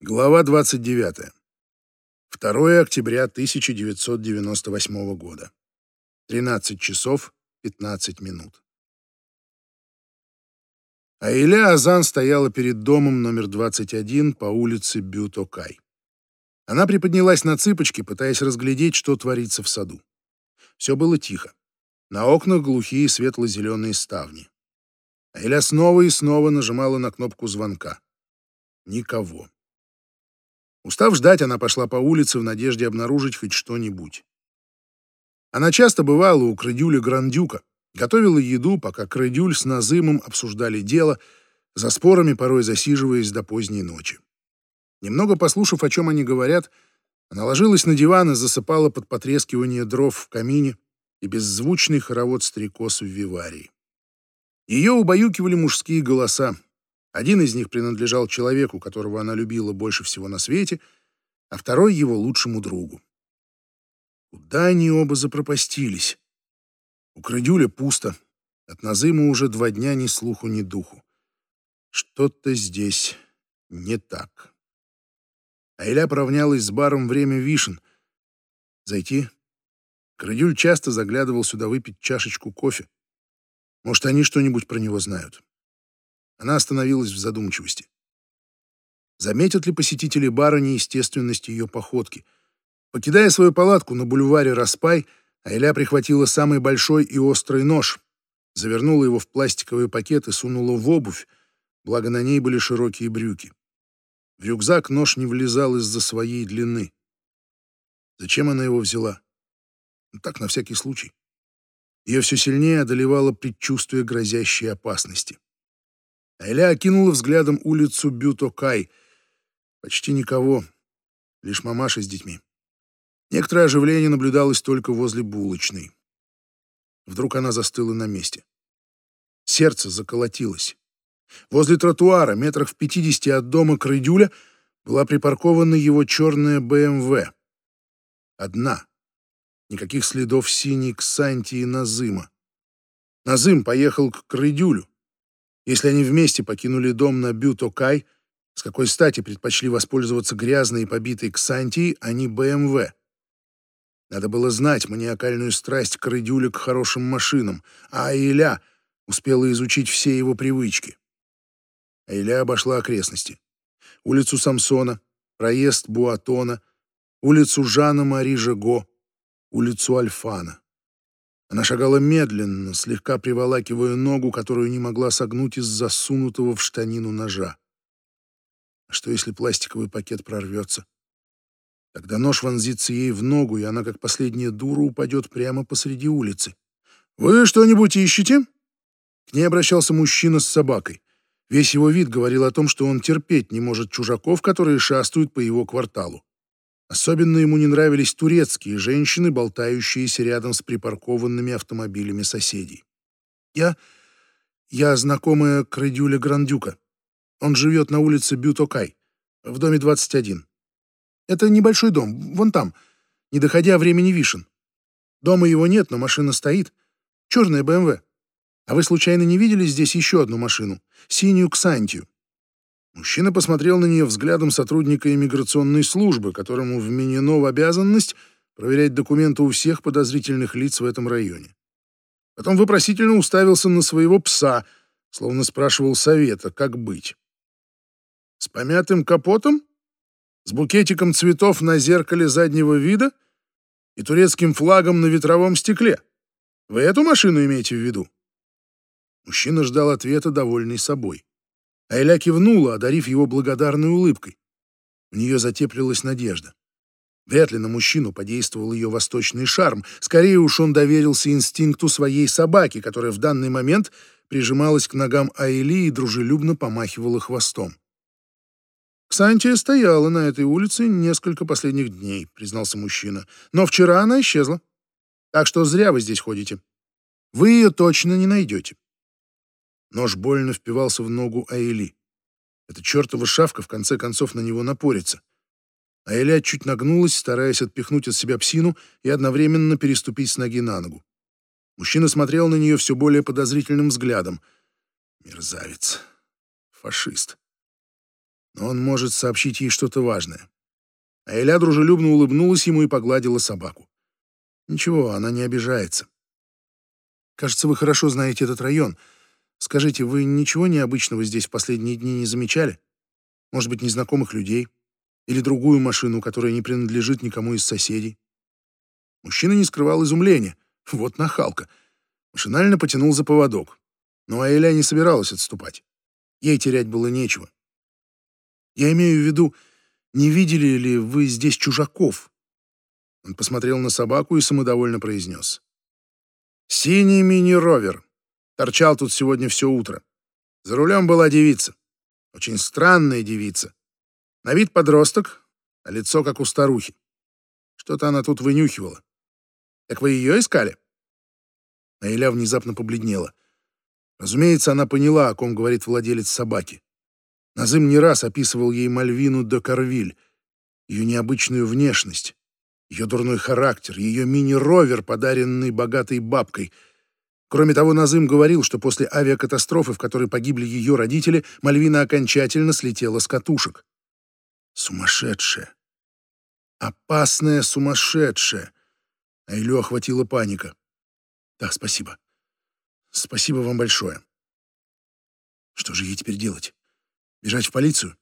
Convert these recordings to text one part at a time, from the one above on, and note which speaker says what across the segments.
Speaker 1: Глава 29. 2 октября 1998 года. 13 часов 15 минут. Аиля Азан стояла перед домом номер 21 по улице Бютокай. Она приподнялась на цыпочки, пытаясь разглядеть, что творится в саду. Все было тихо. На окнах глухие светло-зеленые ставни. Аиля снова и снова нажимала на кнопку звонка. Никого. Устав ждать, она пошла по улице в надежде обнаружить хоть что-нибудь. Она часто бывала у Крыдюля Грандюка, готовила еду, пока Крыдюль с Назымом обсуждали дело, за спорами порой засиживаясь до поздней ночи. Немного послушав, о чем они говорят, она ложилась на диван и засыпала под потрескивание дров в камине и беззвучный хоровод стрекоз в виварии. Ее убаюкивали мужские голоса, один из них принадлежал человеку, которого она любила больше всего на свете, а второй — его лучшему другу. Куда они оба запропастились? У Крыдюля пусто. От Назыма уже два дня ни слуху, ни духу. Что-то здесь не так. Айля поравнялась с баром «Время вишен». Зайти? Крыдюль часто заглядывал сюда выпить чашечку кофе. Может, они что-нибудь про него знают. Она остановилась в задумчивости. Заметят ли посетители бара неестественность ее походки? Покидая свою палатку на бульваре Распай, Айля прихватила самый большой и острый нож, завернула его в пластиковый пакет и сунула в обувь, благо на ней были широкие брюки. В рюкзак нож не влезал из-за своей длины. Зачем она его взяла? Ну, так, на всякий случай. Ее все сильнее одолевало предчувствие грозящей опасности. Айля окинула взглядом улицу Бютокай. Почти никого, лишь мамаша с детьми. Некоторое оживление наблюдалось только возле булочной. Вдруг она застыла на месте. Сердце заколотилось. Возле тротуара, метрах в пятидесяти от дома Крыдюля, была припаркована его черная БМВ. Одна. Никаких следов синей Ксантии Назыма. Назым поехал к Крыдюлю. Если они вместе покинули дом на Бютокай, с какой стати предпочли воспользоваться грязной и побитой Ксантией, а не БМВ? Надо было знать маниакальную страсть Крыдюля к хорошим машинам, а Айля успела изучить все его привычки. Айля обошла окрестности. Улицу Самсона, проезд Буатона, улицу Жана Мари Жего, улицу Альфана. Она шагала медленно, слегка приволакивая ногу, которую не могла согнуть из засунутого в штанину ножа. А что, если пластиковый пакет прорвется? Тогда нож вонзится ей в ногу, и она, как последняя дура, упадет прямо посреди улицы. «Вы что-нибудь ищете?» К ней обращался мужчина с собакой. Весь его вид говорил о том, что он терпеть не может чужаков, которые шастают по его кварталу. Особенно ему не нравились турецкие женщины, болтающиеся рядом с припаркованными автомобилями соседей. «Я... я знакомая Крыдюля Грандюка. Он живет на улице Бютокай, в доме 21. Это небольшой дом, вон там, не доходя времени Вишен. Дома его нет, но машина стоит. Черная БМВ. А вы случайно не видели здесь еще одну машину? Синюю Ксантию. Мужчина посмотрел на нее взглядом сотрудника иммиграционной службы, которому вменено в обязанность проверять документы у всех подозрительных лиц в этом районе. Потом вопросительно уставился на своего пса, словно спрашивал совета, как быть. С помятым капотом? С букетиком цветов на зеркале заднего вида? И турецким флагом на ветровом стекле? Вы эту машину имеете в виду? Мужчина ждал ответа, довольный собой. Айля кивнула, одарив его благодарной улыбкой. У нее затеплилась надежда. Вряд ли на мужчину подействовал ее восточный шарм. Скорее уж он доверился инстинкту своей собаки, которая в данный момент прижималась к ногам Айли и дружелюбно помахивала хвостом. «Ксантия стояла на этой улице несколько последних дней», — признался мужчина. «Но вчера она исчезла. Так что зря вы здесь ходите. Вы ее точно не найдете». Нож больно впивался в ногу Аэли. Эта чертова шавка в конце концов на него напорится. Аэля чуть нагнулась, стараясь отпихнуть от себя псину и одновременно переступить с ноги на ногу. Мужчина смотрел на нее все более подозрительным взглядом. Мерзавец. Фашист. но он может сообщить ей что-то важное. А Эля дружелюбно улыбнулась ему и погладила собаку. Ничего, она не обижается. Кажется, вы хорошо знаете этот район. Скажите, вы ничего необычного здесь в последние дни не замечали? Может быть, незнакомых людей? Или другую машину, которая не принадлежит никому из соседей? Мужчина не скрывал изумления. Вот нахалка. Машинально потянул за поводок. Но Аэля не собиралась отступать. Ей терять было нечего. Я имею в виду, не видели ли вы здесь чужаков? Он посмотрел на собаку и самодовольно произнес. «Синий мини-ровер. Торчал тут сегодня все утро. За рулем была девица. Очень странная девица. На вид подросток, а лицо как у старухи. Что-то она тут вынюхивала. Так вы ее искали?» Наиля внезапно побледнела. Разумеется, она поняла, о ком говорит владелец собаки. Назым не раз описывал ей Мальвину де Карвиль, ее необычную внешность, ее дурной характер, ее мини-ровер, подаренный богатой бабкой. Кроме того, Назым говорил, что после авиакатастрофы, в которой погибли ее родители, Мальвина окончательно слетела с катушек. Сумасшедшая. Опасная сумасшедшая. А Илю охватила паника. Да, спасибо. Спасибо вам большое. Что же ей теперь делать? Бежать в полицию?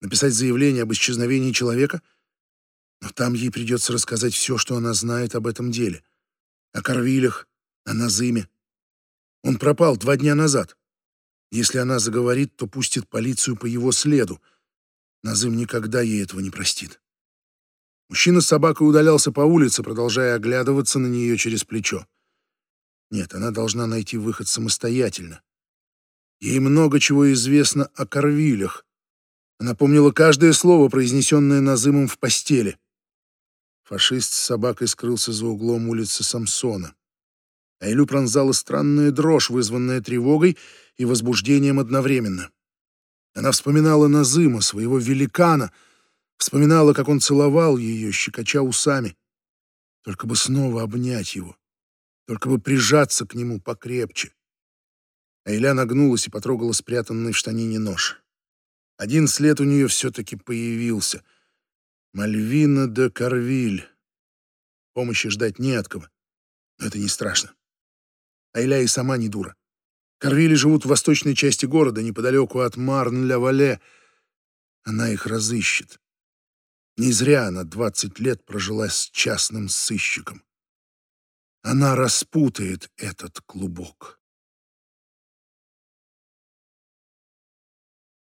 Speaker 1: Написать заявление об исчезновении человека? Но там ей придется рассказать все, что она знает об этом деле. О Карвилях, о Назыме. Он пропал два дня назад. Если она заговорит, то пустит полицию по его следу. Назым никогда ей этого не простит. Мужчина с собакой удалялся по улице, продолжая оглядываться на нее через плечо. Нет, она должна найти выход самостоятельно. Ей много чего известно о Корвилях. Она помнила каждое слово, произнесенное Назымом в постели. Фашист с собакой скрылся за углом улицы Самсона. Айлю пронзала странная дрожь, вызванная тревогой и возбуждением одновременно. Она вспоминала Назыма, своего великана, вспоминала, как он целовал ее, щекоча усами. Только бы снова обнять его, только бы прижаться к нему покрепче. Айля нагнулась и потрогала спрятанный в штанине нож. Один след у нее все-таки появился — Мальвина де Карвиль. Помощи ждать не от кого. Но это не страшно. Айля и сама не дура. Карвили живут в восточной части города, неподалеку от Марн-ля-Вале. Она их разыщет. Не зря она двадцать лет прожила с частным сыщиком. Она распутает этот клубок.